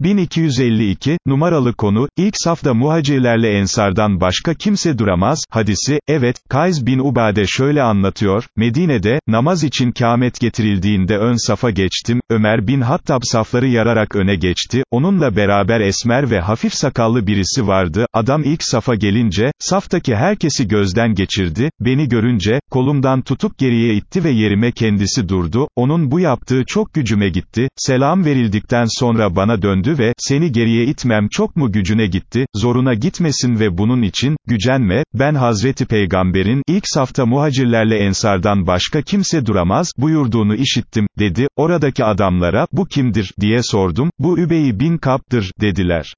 1252, numaralı konu, ilk safta muhacirlerle ensardan başka kimse duramaz, hadisi, evet, Kays bin Ubade şöyle anlatıyor, Medine'de, namaz için kâmet getirildiğinde ön safa geçtim, Ömer bin Hattab safları yararak öne geçti, onunla beraber esmer ve hafif sakallı birisi vardı, adam ilk safa gelince, saftaki herkesi gözden geçirdi, beni görünce, kolumdan tutup geriye itti ve yerime kendisi durdu, onun bu yaptığı çok gücüme gitti, selam verildikten sonra bana döndü ve, seni geriye itmem çok mu gücüne gitti, zoruna gitmesin ve bunun için, gücenme, ben Hazreti Peygamber'in, ilk safta muhacirlerle ensardan başka kimse duramaz, buyurduğunu işittim, dedi, oradaki adamlara, bu kimdir, diye sordum, bu Übey bin Kap'tır, dediler.